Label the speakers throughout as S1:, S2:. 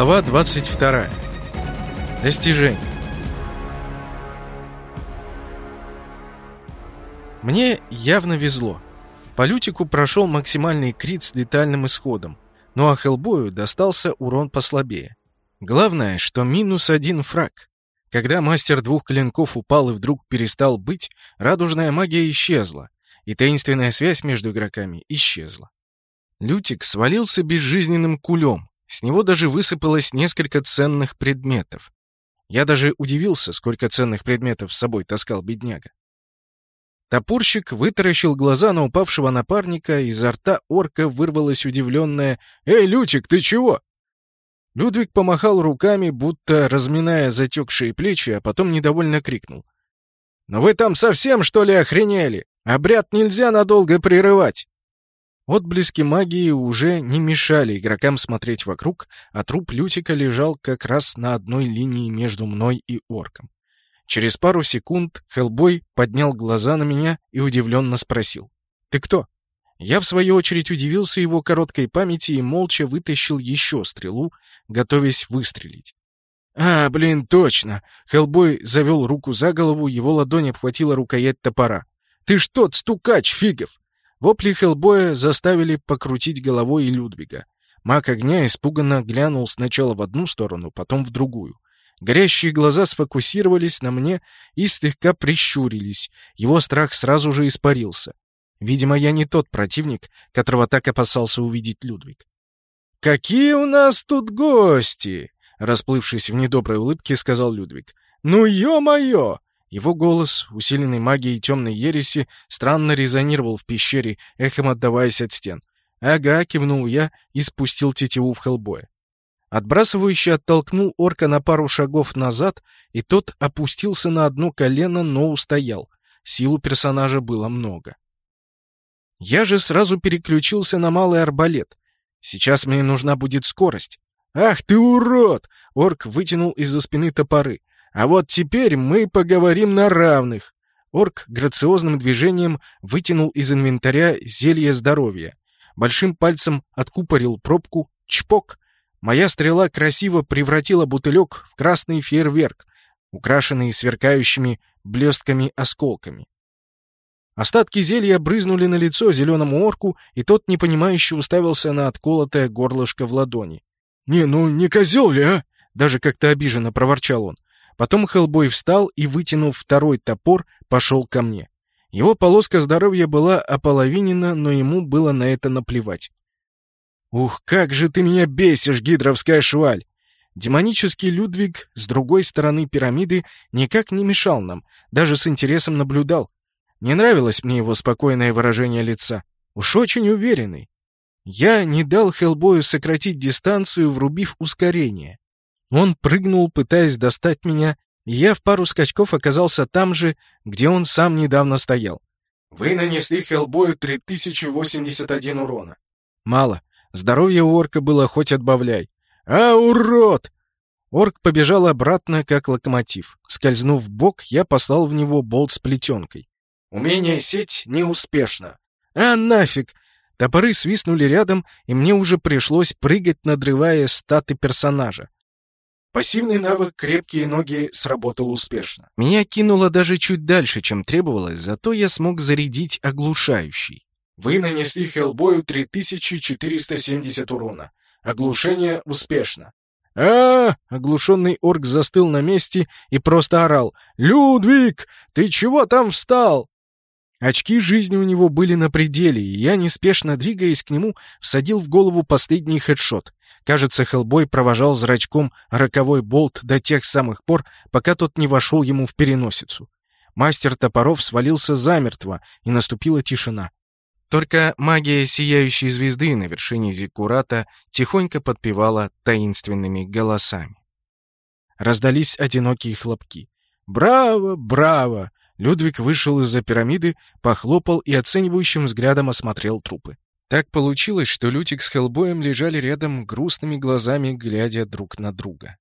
S1: Глава 22. Достижение. Мне явно везло. По Лютику прошел максимальный крит с детальным исходом, ну а Хеллбою достался урон послабее. Главное, что минус один фраг. Когда мастер двух клинков упал и вдруг перестал быть, радужная магия исчезла, и таинственная связь между игроками исчезла. Лютик свалился безжизненным кулем, с него даже высыпалось несколько ценных предметов. Я даже удивился, сколько ценных предметов с собой таскал бедняга. Топорщик вытаращил глаза на упавшего напарника, изо рта орка вырвалось удивленное «Эй, Лютик, ты чего?» Людвиг помахал руками, будто разминая затекшие плечи, а потом недовольно крикнул. «Но вы там совсем, что ли, охренели? Обряд нельзя надолго прерывать!» Отблески магии уже не мешали игрокам смотреть вокруг, а труп Лютика лежал как раз на одной линии между мной и орком. Через пару секунд Хеллбой поднял глаза на меня и удивленно спросил. «Ты кто?» Я, в свою очередь, удивился его короткой памяти и молча вытащил еще стрелу, готовясь выстрелить. «А, блин, точно!» Хеллбой завел руку за голову, его ладонь обхватила рукоять топора. «Ты ж тот стукач, Фигов! Вопли Хеллбоя заставили покрутить головой Людвига. Маг огня испуганно глянул сначала в одну сторону, потом в другую. Горящие глаза сфокусировались на мне и слегка прищурились. Его страх сразу же испарился. Видимо, я не тот противник, которого так опасался увидеть Людвиг. «Какие у нас тут гости!» Расплывшись в недоброй улыбке, сказал Людвиг. «Ну, ё-моё! Его голос, усиленный магией темной ереси, странно резонировал в пещере, эхом отдаваясь от стен. «Ага», — кивнул я и спустил тетиву в Хеллбоя. Отбрасывающий оттолкнул орка на пару шагов назад, и тот опустился на одно колено, но устоял. Сил у персонажа было много. Я же сразу переключился на малый арбалет. Сейчас мне нужна будет скорость. «Ах ты урод!» — орк вытянул из-за спины топоры. А вот теперь мы поговорим на равных. Орк грациозным движением вытянул из инвентаря зелье здоровья. Большим пальцем откупорил пробку. Чпок! Моя стрела красиво превратила бутылек в красный фейерверк, украшенный сверкающими блестками-осколками. Остатки зелья брызнули на лицо зеленому орку, и тот непонимающе уставился на отколотое горлышко в ладони. «Не, ну не козел ли, а?» Даже как-то обиженно проворчал он. Потом Хеллбой встал и, вытянув второй топор, пошел ко мне. Его полоска здоровья была ополовинена, но ему было на это наплевать. «Ух, как же ты меня бесишь, гидровская шваль!» Демонический Людвиг с другой стороны пирамиды никак не мешал нам, даже с интересом наблюдал. Не нравилось мне его спокойное выражение лица. Уж очень уверенный. Я не дал Хеллбою сократить дистанцию, врубив ускорение. Он прыгнул, пытаясь достать меня, и я в пару скачков оказался там же, где он сам недавно стоял. Вы нанесли Хеллбою 3081 урона. Мало. Здоровье у орка было хоть отбавляй. А, урод! Орк побежал обратно, как локомотив. Скользнув в бок, я послал в него болт с плетенкой. Умение сеть неуспешно. А нафиг! Топоры свистнули рядом, и мне уже пришлось прыгать, надрывая статы персонажа. Пассивный навык «Крепкие ноги» сработал успешно. Меня кинуло даже чуть дальше, чем требовалось, зато я смог зарядить оглушающий. Вы нанесли Хеллбою 3470 урона. Оглушение успешно. а, -а, -а Оглушенный орк застыл на месте и просто орал. «Людвиг, ты чего там встал?» Очки жизни у него были на пределе, и я, неспешно двигаясь к нему, всадил в голову последний хедшот. Кажется, Хеллбой провожал зрачком роковой болт до тех самых пор, пока тот не вошел ему в переносицу. Мастер топоров свалился замертво, и наступила тишина. Только магия сияющей звезды на вершине Зиккурата тихонько подпевала таинственными голосами. Раздались одинокие хлопки. «Браво! Браво!» Людвиг вышел из-за пирамиды, похлопал и оценивающим взглядом осмотрел трупы. Так получилось, что Лютик с Хеллбоем лежали рядом грустными глазами, глядя друг на друга.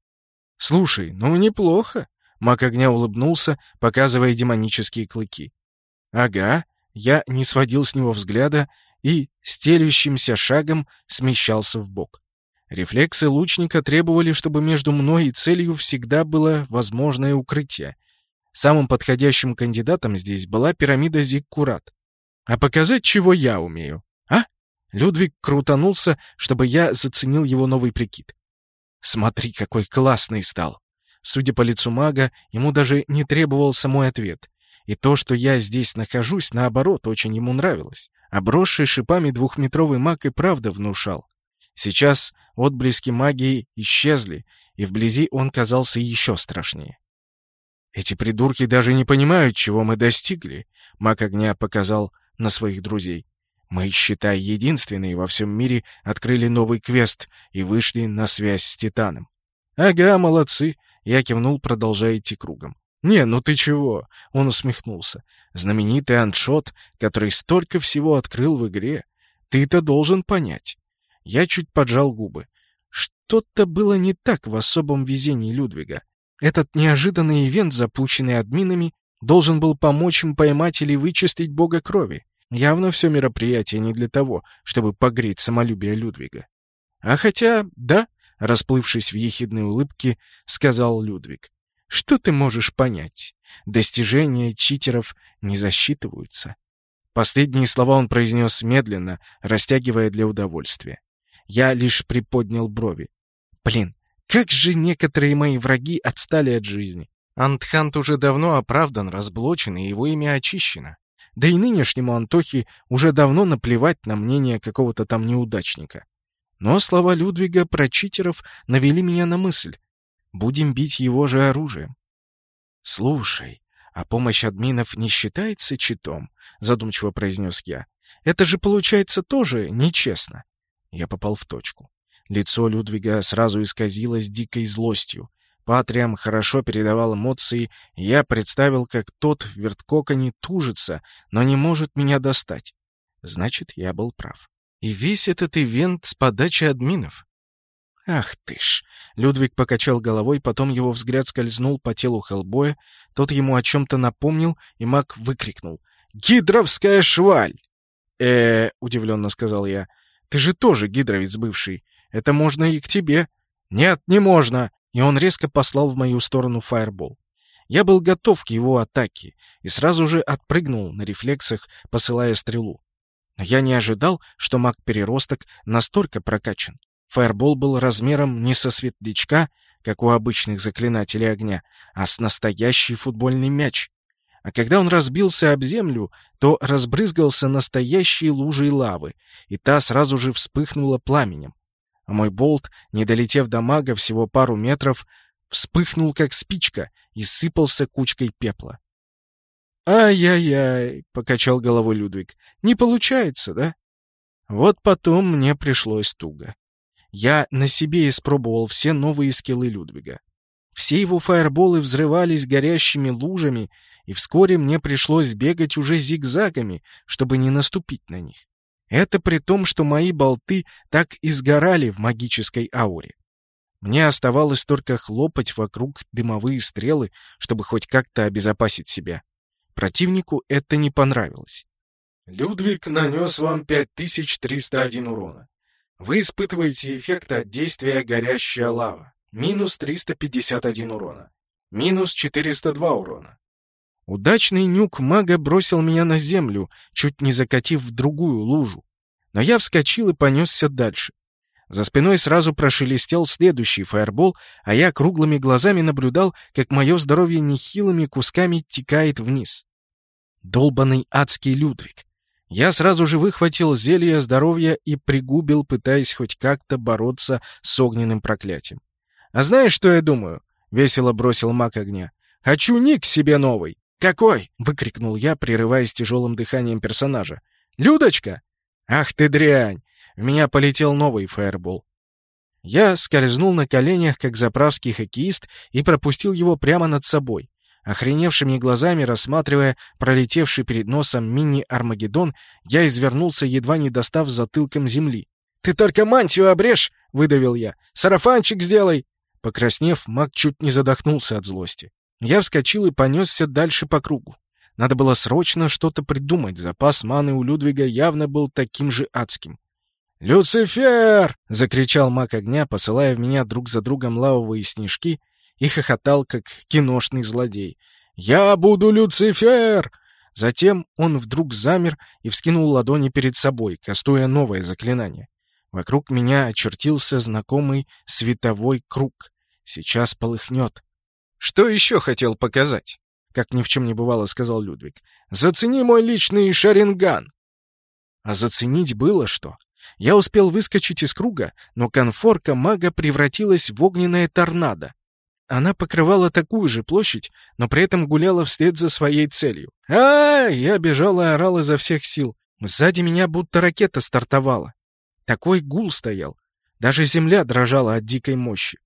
S1: «Слушай, ну неплохо!» Маг огня улыбнулся, показывая демонические клыки. «Ага». Я не сводил с него взгляда и стелющимся шагом смещался в бок. Рефлексы лучника требовали, чтобы между мной и целью всегда было возможное укрытие. Самым подходящим кандидатом здесь была пирамида Зиккурат. А показать, чего я умею, а? Людвиг крутанулся, чтобы я заценил его новый прикид. Смотри, какой классный стал. Судя по лицу мага, ему даже не требовался мой ответ. И то, что я здесь нахожусь, наоборот, очень ему нравилось. Обросший шипами двухметровый маг и правда внушал. Сейчас отблески магии исчезли, и вблизи он казался еще страшнее. «Эти придурки даже не понимают, чего мы достигли», — маг огня показал на своих друзей. «Мы, считай, единственные во всем мире открыли новый квест и вышли на связь с Титаном». «Ага, молодцы», — я кивнул, продолжая идти кругом. «Не, ну ты чего?» — он усмехнулся. «Знаменитый аншот, который столько всего открыл в игре. Ты-то должен понять». Я чуть поджал губы. Что-то было не так в особом везении Людвига. Этот неожиданный ивент, запущенный админами, должен был помочь им поймать или вычистить бога крови. Явно все мероприятие не для того, чтобы погреть самолюбие Людвига. А хотя, да, расплывшись в ехидной улыбке, сказал Людвиг. Что ты можешь понять? Достижения читеров не засчитываются. Последние слова он произнес медленно, растягивая для удовольствия. Я лишь приподнял брови. Блин, как же некоторые мои враги отстали от жизни. Антхант уже давно оправдан, разблочен, и его имя очищено. Да и нынешнему Антохе уже давно наплевать на мнение какого-то там неудачника. Но слова Людвига про читеров навели меня на мысль. Будем бить его же оружием. «Слушай, а помощь админов не считается читом?» — задумчиво произнес я. «Это же, получается, тоже нечестно». Я попал в точку. Лицо Людвига сразу исказилось дикой злостью. Патриам хорошо передавал эмоции, и я представил, как тот в верткоконе тужится, но не может меня достать. Значит, я был прав. И весь этот ивент с подачи админов. Ах ты ж! Людвиг покачал головой, потом его взгляд скользнул по телу Хеллбоя, тот ему о чем-то напомнил, и маг выкрикнул. «Гидровская шваль!» э удивленно сказал я. «Ты же тоже гидровец бывший. Это можно и к тебе». «Нет, не можно!» И он резко послал в мою сторону фаербол. Я был готов к его атаке и сразу же отпрыгнул на рефлексах, посылая стрелу. Но я не ожидал, что маг-переросток настолько прокачан. Фаербол был размером не со светлячка, как у обычных заклинателей огня, а с настоящий футбольный мяч. А когда он разбился об землю, то разбрызгался настоящей лужей лавы, и та сразу же вспыхнула пламенем а мой болт, не долетев до мага всего пару метров, вспыхнул как спичка и сыпался кучкой пепла. «Ай-яй-яй!» — покачал головой Людвиг. «Не получается, да?» Вот потом мне пришлось туго. Я на себе испробовал все новые скиллы Людвига. Все его фаерболы взрывались горящими лужами, и вскоре мне пришлось бегать уже зигзагами, чтобы не наступить на них. Это при том, что мои болты так и сгорали в магической ауре. Мне оставалось только хлопать вокруг дымовые стрелы, чтобы хоть как-то обезопасить себя. Противнику это не понравилось. Людвиг нанес вам 5301 урона. Вы испытываете эффект от действия горящая лава. Минус 351 урона. Минус 402 урона. Удачный нюк мага бросил меня на землю, чуть не закатив в другую лужу. Но я вскочил и понесся дальше. За спиной сразу прошелестел следующий фаербол, а я круглыми глазами наблюдал, как мое здоровье нехилыми кусками текает вниз. Долбанный адский Людвиг. Я сразу же выхватил зелье здоровья и пригубил, пытаясь хоть как-то бороться с огненным проклятием. «А знаешь, что я думаю?» — весело бросил маг огня. «Хочу ник себе новый!» «Какой?» — выкрикнул я, прерываясь тяжелым дыханием персонажа. «Людочка!» «Ах ты дрянь!» В меня полетел новый фаербол. Я скользнул на коленях, как заправский хоккеист, и пропустил его прямо над собой. Охреневшими глазами, рассматривая пролетевший перед носом мини-армагеддон, я извернулся, едва не достав затылком земли. «Ты только мантию обрежь!» — выдавил я. «Сарафанчик сделай!» Покраснев, маг чуть не задохнулся от злости. Я вскочил и понесся дальше по кругу. Надо было срочно что-то придумать, запас маны у Людвига явно был таким же адским. «Люцифер!» — закричал маг огня, посылая в меня друг за другом лавовые снежки, и хохотал, как киношный злодей. «Я буду Люцифер!» Затем он вдруг замер и вскинул ладони перед собой, кастуя новое заклинание. Вокруг меня очертился знакомый световой круг. Сейчас полыхнет. «Что еще хотел показать?» — как ни в чем не бывало, сказал Людвиг. «Зацени мой личный шаринган!» А заценить было что. Я успел выскочить из круга, но конфорка мага превратилась в огненное торнадо. Она покрывала такую же площадь, но при этом гуляла вслед за своей целью. а, Я бежал и орал изо всех сил. Сзади меня будто ракета стартовала. Такой гул стоял. Даже земля дрожала от дикой мощи.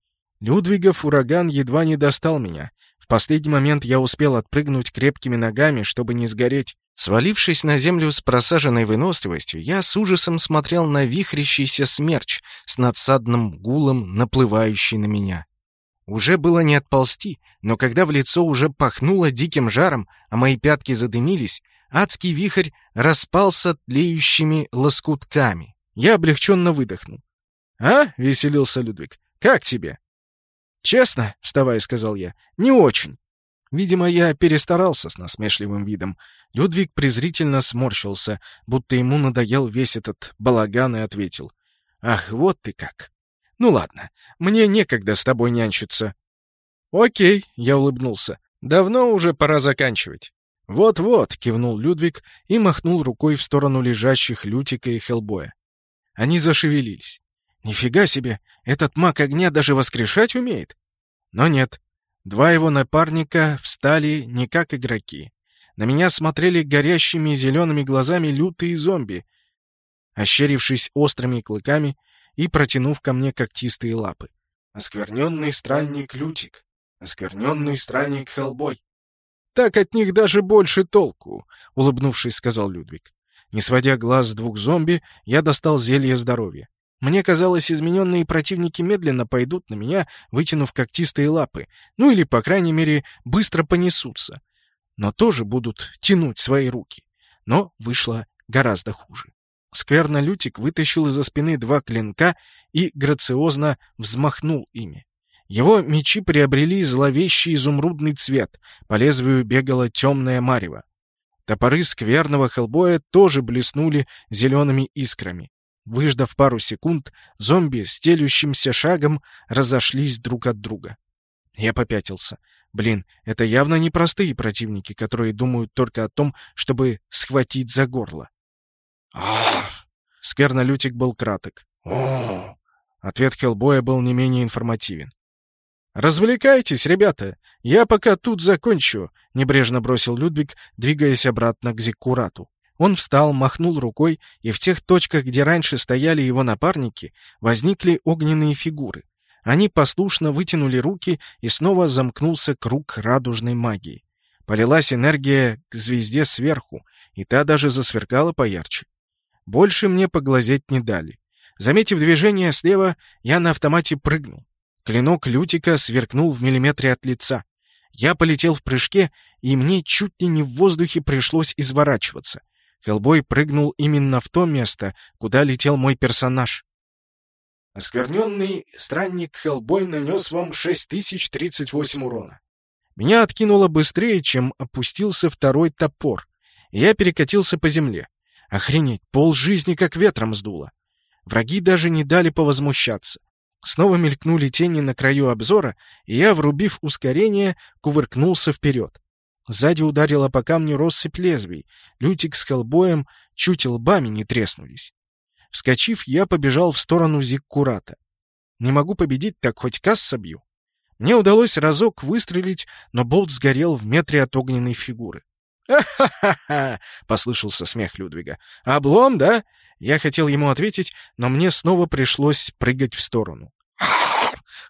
S1: Людвигов ураган едва не достал меня. В последний момент я успел отпрыгнуть крепкими ногами, чтобы не сгореть. Свалившись на землю с просаженной выносливостью, я с ужасом смотрел на вихрящийся смерч с надсадным гулом, наплывающий на меня. Уже было не отползти, но когда в лицо уже пахнуло диким жаром, а мои пятки задымились, адский вихрь распался тлеющими лоскутками. Я облегченно выдохнул. «А?» — веселился Людвиг. «Как тебе?» «Честно», — вставая, сказал я, — «не очень». Видимо, я перестарался с насмешливым видом. Людвиг презрительно сморщился, будто ему надоел весь этот балаган и ответил. «Ах, вот ты как!» «Ну ладно, мне некогда с тобой нянчиться». «Окей», — я улыбнулся. «Давно уже пора заканчивать». «Вот-вот», — кивнул Людвиг и махнул рукой в сторону лежащих Лютика и Хелбоя. Они зашевелились. «Нифига себе! Этот маг огня даже воскрешать умеет!» Но нет. Два его напарника встали не как игроки. На меня смотрели горящими зелеными глазами лютые зомби, ощерившись острыми клыками и протянув ко мне когтистые лапы. Оскверненный странник Лютик, оскверненный странник Хелбой. Так от них даже больше толку, улыбнувшись, сказал Людвиг. Не сводя глаз с двух зомби, я достал зелье здоровья. Мне казалось, измененные противники медленно пойдут на меня, вытянув когтистые лапы, ну или, по крайней мере, быстро понесутся. Но тоже будут тянуть свои руки. Но вышло гораздо хуже. Скверно-лютик вытащил из-за спины два клинка и грациозно взмахнул ими. Его мечи приобрели зловещий изумрудный цвет, по лезвию бегала темная марево. Топоры скверного хелбоя тоже блеснули зелеными искрами. Выждав пару секунд, зомби стелющимся шагом разошлись друг от друга. Я попятился. Блин, это явно не простые противники, которые думают только о том, чтобы схватить за горло. «Ах!» Сквернолютик был краток. «О!» Ответ Хеллбоя был не менее информативен. «Развлекайтесь, ребята! Я пока тут закончу», — небрежно бросил Людвиг, двигаясь обратно к Зиккурату. Он встал, махнул рукой, и в тех точках, где раньше стояли его напарники, возникли огненные фигуры. Они послушно вытянули руки, и снова замкнулся круг радужной магии. Полилась энергия к звезде сверху, и та даже засверкала поярче. Больше мне поглазеть не дали. Заметив движение слева, я на автомате прыгнул. Клинок Лютика сверкнул в миллиметре от лица. Я полетел в прыжке, и мне чуть ли не в воздухе пришлось изворачиваться. Хеллбой прыгнул именно в то место, куда летел мой персонаж. Оскверненный странник Хеллбой нанес вам 6038 урона. Меня откинуло быстрее, чем опустился второй топор, и я перекатился по земле. Охренеть, пол жизни как ветром сдуло. Враги даже не дали повозмущаться. Снова мелькнули тени на краю обзора, и я, врубив ускорение, кувыркнулся вперед. Сзади ударила по камню россыпь лезвий. Лютик с Хеллбоем чуть лбами не треснулись. Вскочив, я побежал в сторону Зиккурата. Не могу победить, так хоть касс собью. Мне удалось разок выстрелить, но болт сгорел в метре от огненной фигуры. «Ха-ха-ха!» — послышался смех Людвига. «Облом, да?» Я хотел ему ответить, но мне снова пришлось прыгать в сторону.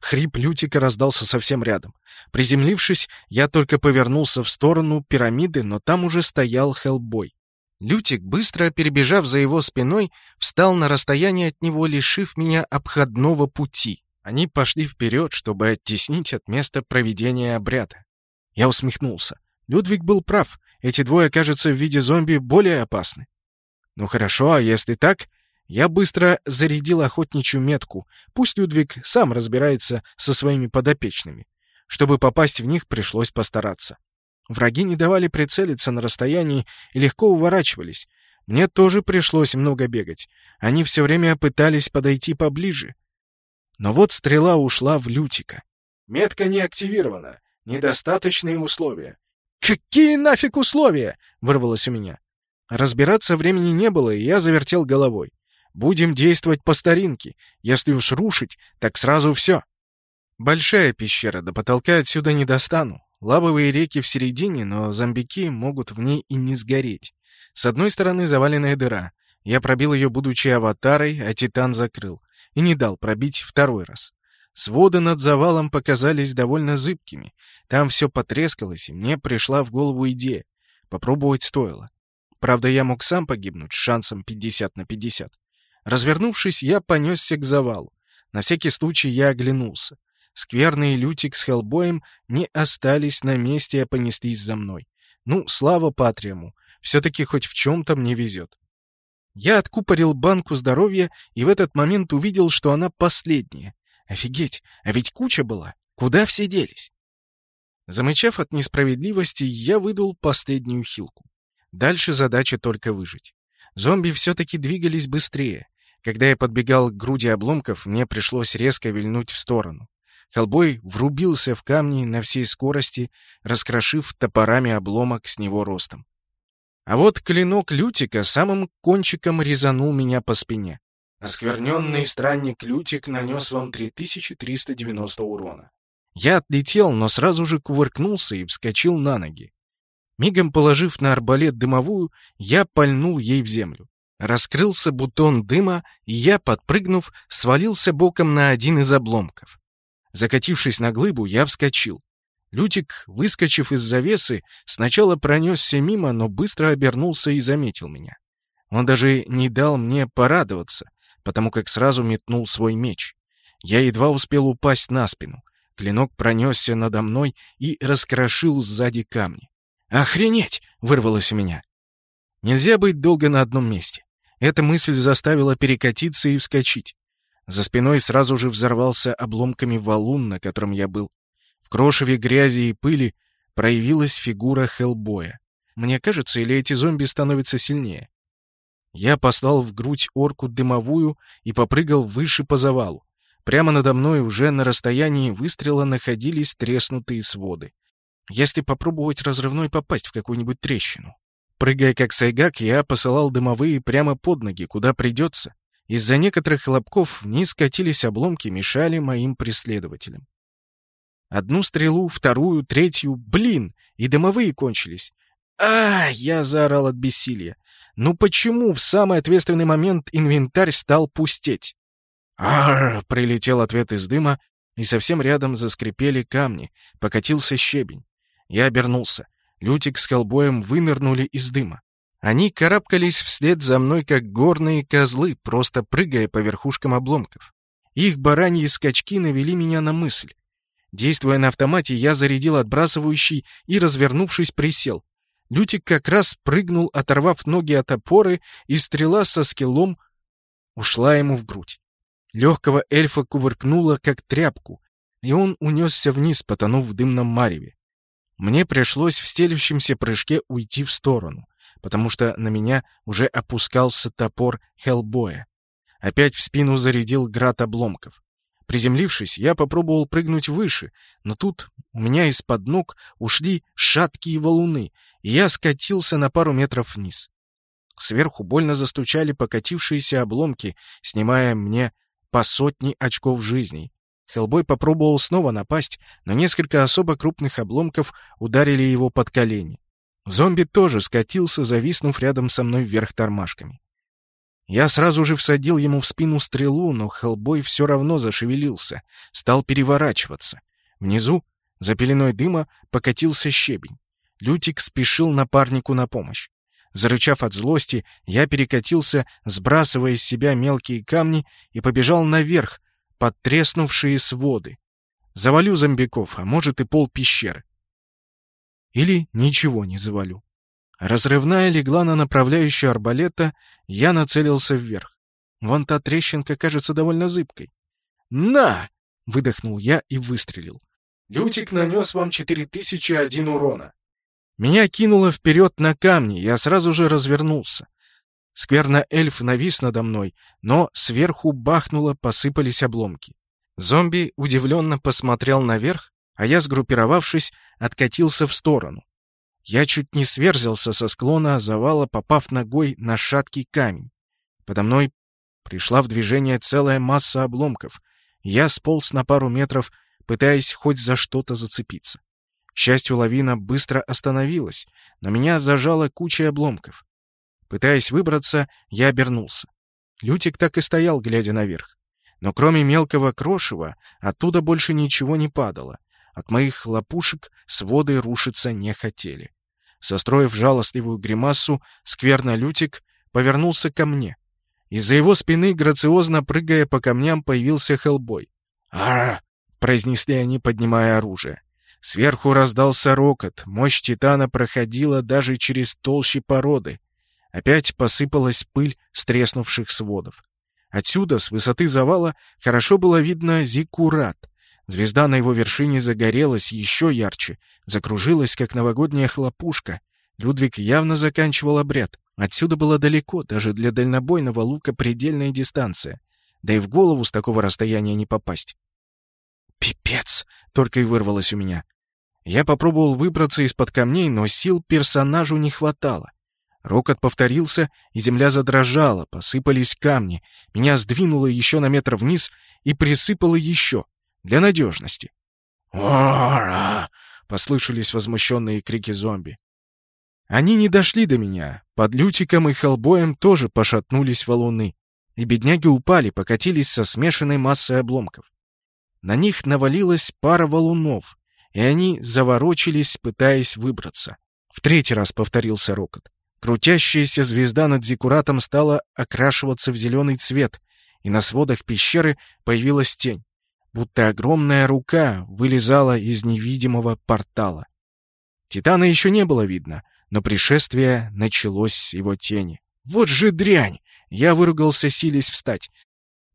S1: Хрип Лютика раздался совсем рядом. Приземлившись, я только повернулся в сторону пирамиды, но там уже стоял Хеллбой. Лютик, быстро перебежав за его спиной, встал на расстояние от него, лишив меня обходного пути. Они пошли вперед, чтобы оттеснить от места проведения обряда. Я усмехнулся. Людвиг был прав. Эти двое, кажется, в виде зомби более опасны. Ну хорошо, а если так? Я быстро зарядил охотничью метку. Пусть Людвиг сам разбирается со своими подопечными. Чтобы попасть в них, пришлось постараться. Враги не давали прицелиться на расстоянии и легко уворачивались. Мне тоже пришлось много бегать. Они все время пытались подойти поближе. Но вот стрела ушла в Лютика. Метка не активирована. Недостаточные условия. «Какие нафиг условия?» — вырвалось у меня. Разбираться времени не было, и я завертел головой. Будем действовать по старинке. Если уж рушить, так сразу все. Большая пещера, до потолка отсюда не достану. Лавовые реки в середине, но зомбики могут в ней и не сгореть. С одной стороны заваленная дыра. Я пробил ее, будучи аватарой, а Титан закрыл. И не дал пробить второй раз. Своды над завалом показались довольно зыбкими. Там все потрескалось, и мне пришла в голову идея. Попробовать стоило. Правда, я мог сам погибнуть с шансом 50 на 50. Развернувшись, я понесся к завалу. На всякий случай я оглянулся. Скверный Лютик с Хеллбоем не остались на месте, а понеслись за мной. Ну, слава Патриуму, все-таки хоть в чем-то мне везет. Я откупорил банку здоровья и в этот момент увидел, что она последняя. Офигеть, а ведь куча была. Куда все делись? Замычав от несправедливости, я выдал последнюю хилку. Дальше задача только выжить. Зомби все-таки двигались быстрее. Когда я подбегал к груди обломков, мне пришлось резко вильнуть в сторону. Хеллбой врубился в камни на всей скорости, раскрошив топорами обломок с него ростом. А вот клинок Лютика самым кончиком резанул меня по спине. Оскверненный странник Лютик нанес вам 3390 урона. Я отлетел, но сразу же кувыркнулся и вскочил на ноги. Мигом положив на арбалет дымовую, я пальнул ей в землю. Раскрылся бутон дыма, и я, подпрыгнув, свалился боком на один из обломков. Закатившись на глыбу, я вскочил. Лютик, выскочив из завесы, сначала пронесся мимо, но быстро обернулся и заметил меня. Он даже не дал мне порадоваться, потому как сразу метнул свой меч. Я едва успел упасть на спину. Клинок пронесся надо мной и раскрошил сзади камни. «Охренеть!» — вырвалось у меня. Нельзя быть долго на одном месте. Эта мысль заставила перекатиться и вскочить. За спиной сразу же взорвался обломками валун, на котором я был. В крошеве грязи и пыли проявилась фигура Хеллбоя. Мне кажется, или эти зомби становятся сильнее? Я послал в грудь орку дымовую и попрыгал выше по завалу. Прямо надо мной уже на расстоянии выстрела находились треснутые своды. Если попробовать разрывной попасть в какую-нибудь трещину. Прыгая как сайгак, я посылал дымовые прямо под ноги, куда придется. Из-за некоторых хлопков вниз катились обломки, мешали моим преследователям. Одну стрелу, вторую, третью, блин, и дымовые кончились. А, я заорал от бессилия. Ну почему в самый ответственный момент инвентарь стал пустеть? Ар! прилетел ответ из дыма, и совсем рядом заскрипели камни, покатился щебень. Я обернулся. Лютик с колбоем вынырнули из дыма. Они карабкались вслед за мной, как горные козлы, просто прыгая по верхушкам обломков. Их бараньи скачки навели меня на мысль. Действуя на автомате, я зарядил отбрасывающий и, развернувшись, присел. Лютик как раз прыгнул, оторвав ноги от опоры, и стрела со скиллом ушла ему в грудь. Легкого эльфа кувыркнуло, как тряпку, и он унесся вниз, потонув в дымном мареве. Мне пришлось в стелющемся прыжке уйти в сторону потому что на меня уже опускался топор Хеллбоя. Опять в спину зарядил град обломков. Приземлившись, я попробовал прыгнуть выше, но тут у меня из-под ног ушли шаткие валуны, и я скатился на пару метров вниз. Сверху больно застучали покатившиеся обломки, снимая мне по сотни очков жизни. Хеллбой попробовал снова напасть, но несколько особо крупных обломков ударили его под колени. Зомби тоже скатился, зависнув рядом со мной вверх тормашками. Я сразу же всадил ему в спину стрелу, но Хеллбой все равно зашевелился, стал переворачиваться. Внизу, за пеленой дыма, покатился щебень. Лютик спешил напарнику на помощь. Зарычав от злости, я перекатился, сбрасывая с себя мелкие камни, и побежал наверх, под треснувшие своды. Завалю зомбиков, а может и пол пещеры. Или ничего не завалю. Разрывная легла на направляющую арбалета, я нацелился вверх. Вон та трещинка кажется довольно зыбкой. «На!» — выдохнул я и выстрелил. Лютик нанес вам 4001 урона. Меня кинуло вперед на камни, я сразу же развернулся. Скверно-эльф навис надо мной, но сверху бахнуло, посыпались обломки. Зомби удивленно посмотрел наверх, а я, сгруппировавшись, откатился в сторону. Я чуть не сверзился со склона завала, попав ногой на шаткий камень. Подо мной пришла в движение целая масса обломков. Я сполз на пару метров, пытаясь хоть за что-то зацепиться. К счастью, лавина быстро остановилась, но меня зажала куча обломков. Пытаясь выбраться, я обернулся. Лютик так и стоял, глядя наверх. Но кроме мелкого крошева, оттуда больше ничего не падало. От моих хлопушек своды рушиться не хотели. Состроив жалостливую гримасу, скверно Лютик повернулся ко мне. Из-за его спины, грациозно прыгая по камням, появился Хеллбой. «Ара!» — произнесли они, поднимая оружие. Сверху раздался рокот, мощь Титана проходила даже через толщи породы. Опять посыпалась пыль с треснувших сводов. Отсюда, с высоты завала, хорошо было видно Зиккурат. Звезда на его вершине загорелась еще ярче, закружилась, как новогодняя хлопушка. Людвиг явно заканчивал обряд. Отсюда было далеко, даже для дальнобойного лука предельная дистанция. Да и в голову с такого расстояния не попасть. «Пипец!» — только и вырвалось у меня. Я попробовал выбраться из-под камней, но сил персонажу не хватало. Рокот повторился, и земля задрожала, посыпались камни. Меня сдвинуло еще на метр вниз и присыпало еще, для надежности. «Ора!» — послышались возмущенные крики зомби. Они не дошли до меня. Под Лютиком и Хеллбоем тоже пошатнулись валуны. И бедняги упали, покатились со смешанной массой обломков. На них навалилась пара валунов, и они заворочились, пытаясь выбраться. В третий раз повторился рокот. Крутящаяся звезда над Зикуратом стала окрашиваться в зеленый цвет, и на сводах пещеры появилась тень, будто огромная рука вылезала из невидимого портала. Титана еще не было видно, но пришествие началось с его тени. «Вот же дрянь!» Я выругался, силясь встать.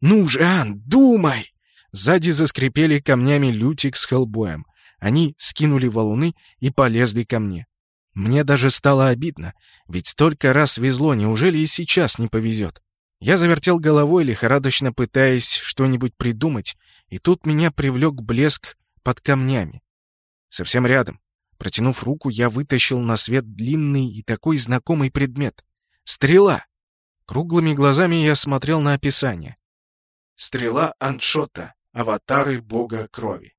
S1: «Ну же, Ан, думай!» Сзади заскрипели камнями Лютик с Хеллбоем. Они скинули валуны и полезли ко мне. Мне даже стало обидно, ведь столько раз везло, неужели и сейчас не повезет? Я завертел головой, лихорадочно пытаясь что-нибудь придумать, и тут меня привлек блеск под камнями. Совсем рядом. Протянув руку, я вытащил на свет длинный и такой знакомый предмет. Стрела! Круглыми глазами я смотрел на описание. Стрела Аншота, аватары бога крови.